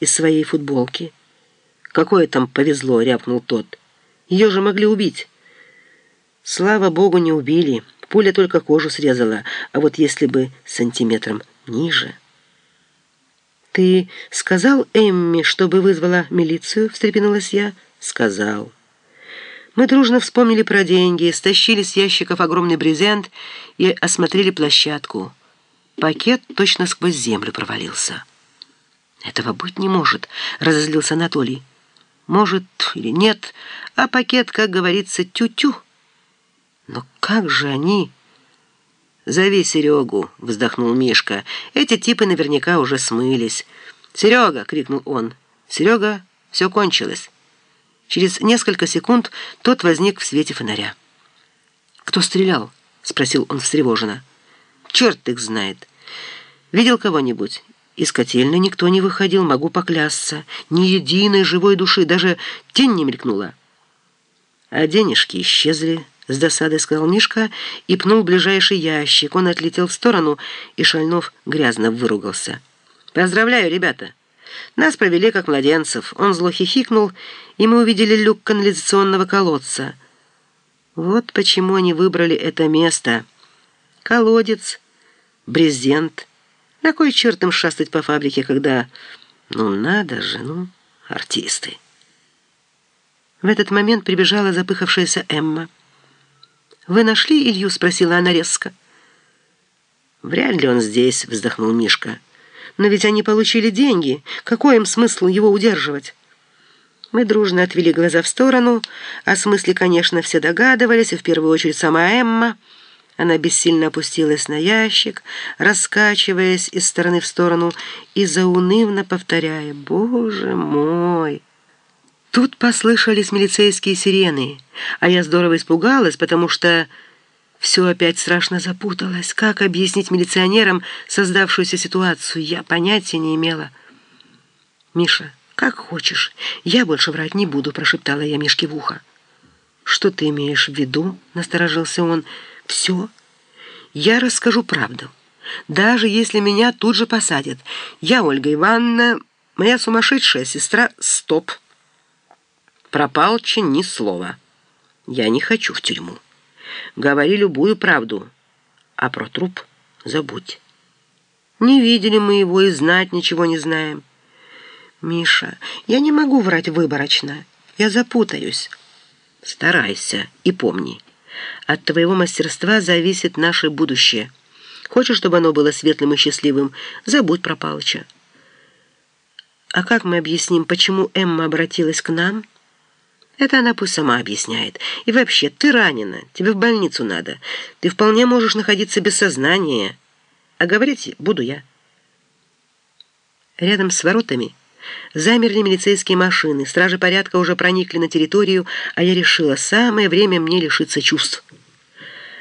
из своей футболки. «Какое там повезло!» — рявкнул тот. «Ее же могли убить!» Слава богу, не убили. Пуля только кожу срезала, а вот если бы сантиметром ниже... «Ты сказал Эмми, чтобы вызвала милицию?» — встрепенулась я. «Сказал». Мы дружно вспомнили про деньги, стащили с ящиков огромный брезент и осмотрели площадку. Пакет точно сквозь землю провалился. «Этого быть не может», — разозлился Анатолий. «Может или нет, а пакет, как говорится, тю-тю». «Но как же они...» «Зови Серегу», — вздохнул Мишка. «Эти типы наверняка уже смылись». «Серега!» — крикнул он. «Серега, все кончилось». Через несколько секунд тот возник в свете фонаря. «Кто стрелял?» — спросил он встревоженно. «Черт их знает. Видел кого-нибудь?» Из котельной никто не выходил, могу поклясться. Ни единой живой души, даже тень не мелькнула. А денежки исчезли. — с досадой сказал Мишка и пнул ближайший ящик. Он отлетел в сторону, и Шальнов грязно выругался. «Поздравляю, ребята! Нас провели как младенцев». Он зло хихикнул, и мы увидели люк канализационного колодца. Вот почему они выбрали это место. Колодец, брезент. На кой черт им шастать по фабрике, когда... Ну, надо же, ну, артисты. В этот момент прибежала запыхавшаяся Эмма. «Вы нашли Илью?» — спросила она резко. «Вряд ли он здесь», — вздохнул Мишка. «Но ведь они получили деньги. Какой им смысл его удерживать?» Мы дружно отвели глаза в сторону. О смысле, конечно, все догадывались, и в первую очередь сама Эмма. Она бессильно опустилась на ящик, раскачиваясь из стороны в сторону и заунывно повторяя «Боже мой!» Тут послышались милицейские сирены, а я здорово испугалась, потому что все опять страшно запуталось. Как объяснить милиционерам создавшуюся ситуацию, я понятия не имела. «Миша, как хочешь, я больше врать не буду», — прошептала я Мишке в ухо. «Что ты имеешь в виду?» — насторожился он. «Все. Я расскажу правду. Даже если меня тут же посадят. Я Ольга Ивановна, моя сумасшедшая сестра. Стоп!» Про Палча ни слова. Я не хочу в тюрьму. Говори любую правду, а про труп забудь. Не видели мы его и знать ничего не знаем. Миша, я не могу врать выборочно. Я запутаюсь. Старайся и помни. От твоего мастерства зависит наше будущее. Хочешь, чтобы оно было светлым и счастливым? Забудь про Палыча. А как мы объясним, почему Эмма обратилась к нам?» Это она пусть сама объясняет. И вообще, ты ранена, тебе в больницу надо. Ты вполне можешь находиться без сознания. А говорить буду я. Рядом с воротами замерли милицейские машины. Стражи порядка уже проникли на территорию, а я решила, самое время мне лишиться чувств.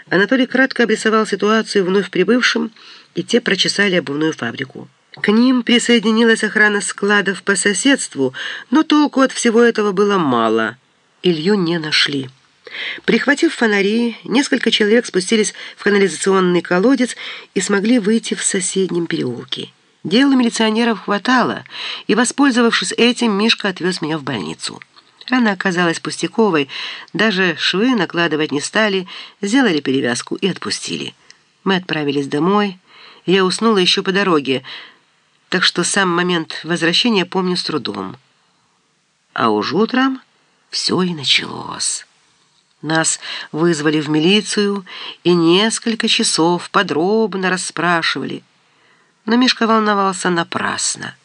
Анатолий кратко обрисовал ситуацию вновь прибывшим, и те прочесали обувную фабрику. К ним присоединилась охрана складов по соседству, но толку от всего этого было мало – Илью не нашли. Прихватив фонари, несколько человек спустились в канализационный колодец и смогли выйти в соседнем переулке. Дела милиционеров хватало, и, воспользовавшись этим, Мишка отвез меня в больницу. Она оказалась пустяковой, даже швы накладывать не стали, сделали перевязку и отпустили. Мы отправились домой, я уснула еще по дороге, так что сам момент возвращения помню с трудом. А уж утром все и началось. Нас вызвали в милицию и несколько часов подробно расспрашивали. Но Мишка волновался напрасно.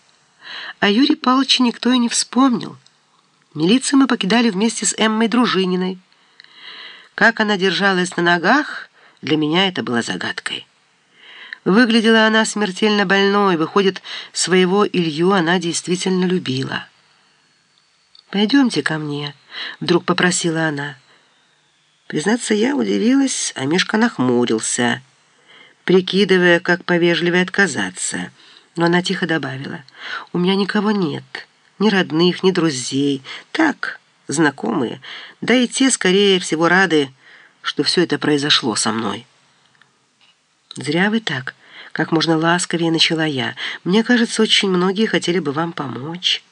А Юрий Павловича никто и не вспомнил. Милицию мы покидали вместе с Эммой Дружининой. Как она держалась на ногах, для меня это было загадкой. Выглядела она смертельно больной, выходит, своего Илью она действительно любила. «Пойдемте ко мне», — вдруг попросила она. Признаться, я удивилась, а Мишка нахмурился, прикидывая, как повежливее отказаться. Но она тихо добавила, «У меня никого нет, ни родных, ни друзей, так, знакомые, да и те, скорее всего, рады, что все это произошло со мной». «Зря вы так», Как можно ласковее начала я. «Мне кажется, очень многие хотели бы вам помочь».